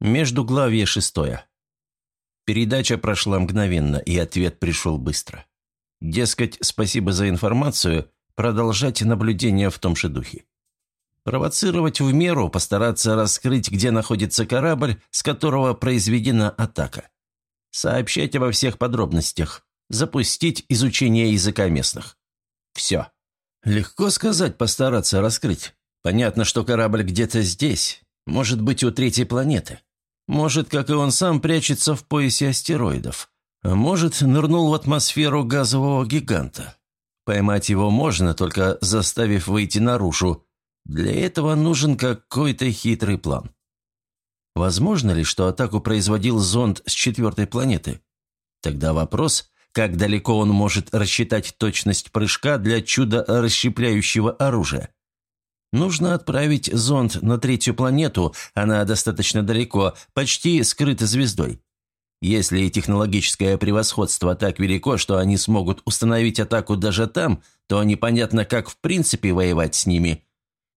Междуглавье шестое. Передача прошла мгновенно, и ответ пришел быстро. Дескать, спасибо за информацию, продолжайте наблюдение в том же духе. Провоцировать в меру, постараться раскрыть, где находится корабль, с которого произведена атака. Сообщать обо всех подробностях. Запустить изучение языка местных. Все. Легко сказать, постараться раскрыть. Понятно, что корабль где-то здесь, может быть, у третьей планеты. Может, как и он сам, прячется в поясе астероидов. А может, нырнул в атмосферу газового гиганта. Поймать его можно, только заставив выйти наружу. Для этого нужен какой-то хитрый план. Возможно ли, что атаку производил зонд с четвертой планеты? Тогда вопрос, как далеко он может рассчитать точность прыжка для чудо расщепляющего оружия? Нужно отправить зонд на третью планету, она достаточно далеко, почти скрыта звездой. Если технологическое превосходство так велико, что они смогут установить атаку даже там, то непонятно, как в принципе воевать с ними.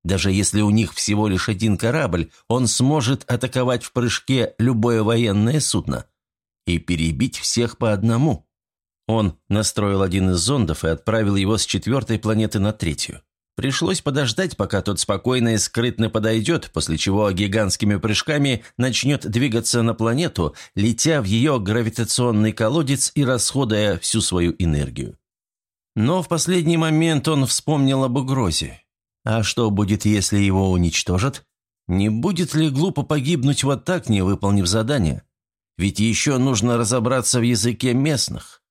Даже если у них всего лишь один корабль, он сможет атаковать в прыжке любое военное судно и перебить всех по одному. Он настроил один из зондов и отправил его с четвертой планеты на третью. Пришлось подождать, пока тот спокойно и скрытно подойдет, после чего гигантскими прыжками начнет двигаться на планету, летя в ее гравитационный колодец и расходуя всю свою энергию. Но в последний момент он вспомнил об угрозе. А что будет, если его уничтожат? Не будет ли глупо погибнуть вот так, не выполнив задание? Ведь еще нужно разобраться в языке местных.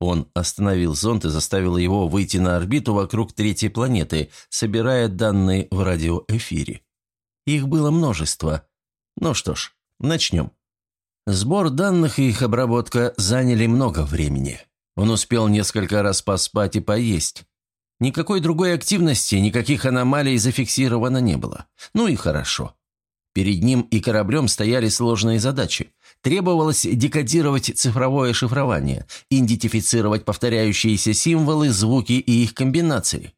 Он остановил зонд и заставил его выйти на орбиту вокруг третьей планеты, собирая данные в радиоэфире. Их было множество. Ну что ж, начнем. Сбор данных и их обработка заняли много времени. Он успел несколько раз поспать и поесть. Никакой другой активности, никаких аномалий зафиксировано не было. Ну и хорошо. Перед ним и кораблем стояли сложные задачи. Требовалось декодировать цифровое шифрование, идентифицировать повторяющиеся символы, звуки и их комбинации.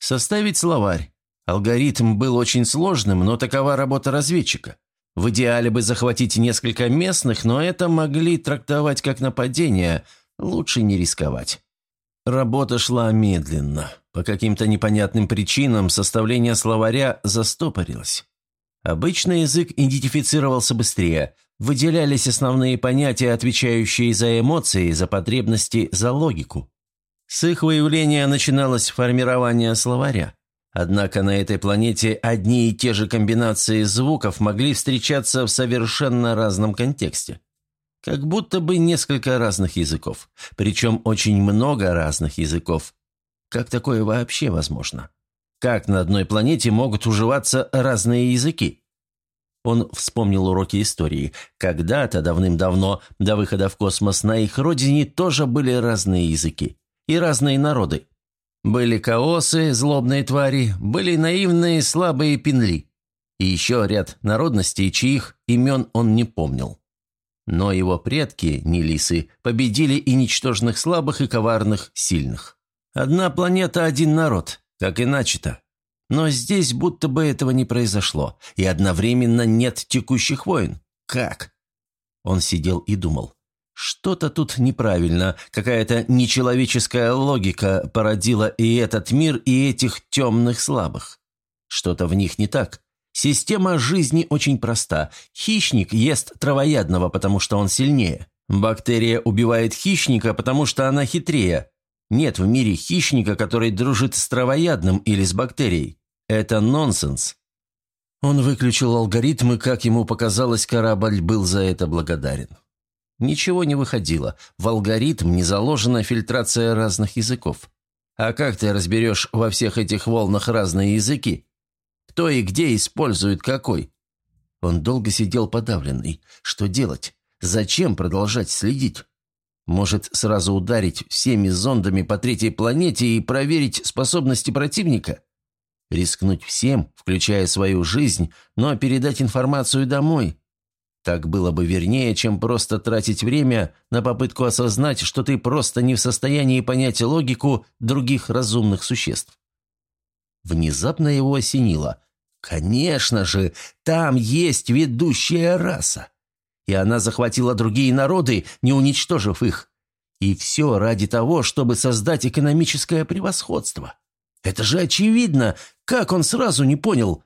Составить словарь. Алгоритм был очень сложным, но такова работа разведчика. В идеале бы захватить несколько местных, но это могли трактовать как нападение, лучше не рисковать. Работа шла медленно. По каким-то непонятным причинам составление словаря застопорилось. Обычно язык идентифицировался быстрее, выделялись основные понятия, отвечающие за эмоции, за потребности, за логику. С их выявления начиналось формирование словаря. Однако на этой планете одни и те же комбинации звуков могли встречаться в совершенно разном контексте. Как будто бы несколько разных языков. Причем очень много разных языков. Как такое вообще возможно? Как на одной планете могут уживаться разные языки? Он вспомнил уроки истории. Когда-то, давным-давно, до выхода в космос, на их родине тоже были разные языки и разные народы. Были каосы, злобные твари, были наивные, слабые пинли. И еще ряд народностей, чьих имен он не помнил. Но его предки, Нелисы, победили и ничтожных слабых, и коварных сильных. Одна планета, один народ. Как иначе-то? Но здесь будто бы этого не произошло, и одновременно нет текущих войн. Как? Он сидел и думал. Что-то тут неправильно, какая-то нечеловеческая логика породила и этот мир, и этих темных слабых. Что-то в них не так. Система жизни очень проста. Хищник ест травоядного, потому что он сильнее. Бактерия убивает хищника, потому что она хитрее. Нет в мире хищника, который дружит с травоядным или с бактерией. Это нонсенс. Он выключил алгоритм, и, как ему показалось, корабль был за это благодарен. Ничего не выходило. В алгоритм не заложена фильтрация разных языков. А как ты разберешь во всех этих волнах разные языки? Кто и где использует какой? Он долго сидел подавленный. Что делать? Зачем продолжать следить? Может, сразу ударить всеми зондами по третьей планете и проверить способности противника? Рискнуть всем, включая свою жизнь, но передать информацию домой? Так было бы вернее, чем просто тратить время на попытку осознать, что ты просто не в состоянии понять логику других разумных существ. Внезапно его осенило. Конечно же, там есть ведущая раса. И она захватила другие народы, не уничтожив их. И все ради того, чтобы создать экономическое превосходство. Это же очевидно, как он сразу не понял.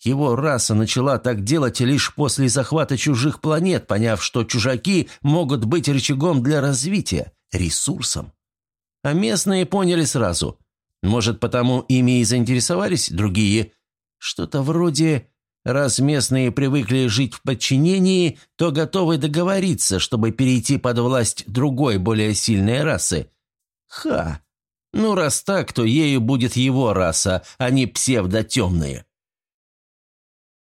Его раса начала так делать лишь после захвата чужих планет, поняв, что чужаки могут быть рычагом для развития, ресурсом. А местные поняли сразу. Может, потому ими и заинтересовались другие? Что-то вроде «раз местные привыкли жить в подчинении, то готовы договориться, чтобы перейти под власть другой, более сильной расы». Ха! Ну, раз так, то ею будет его раса, а не псевдотемные.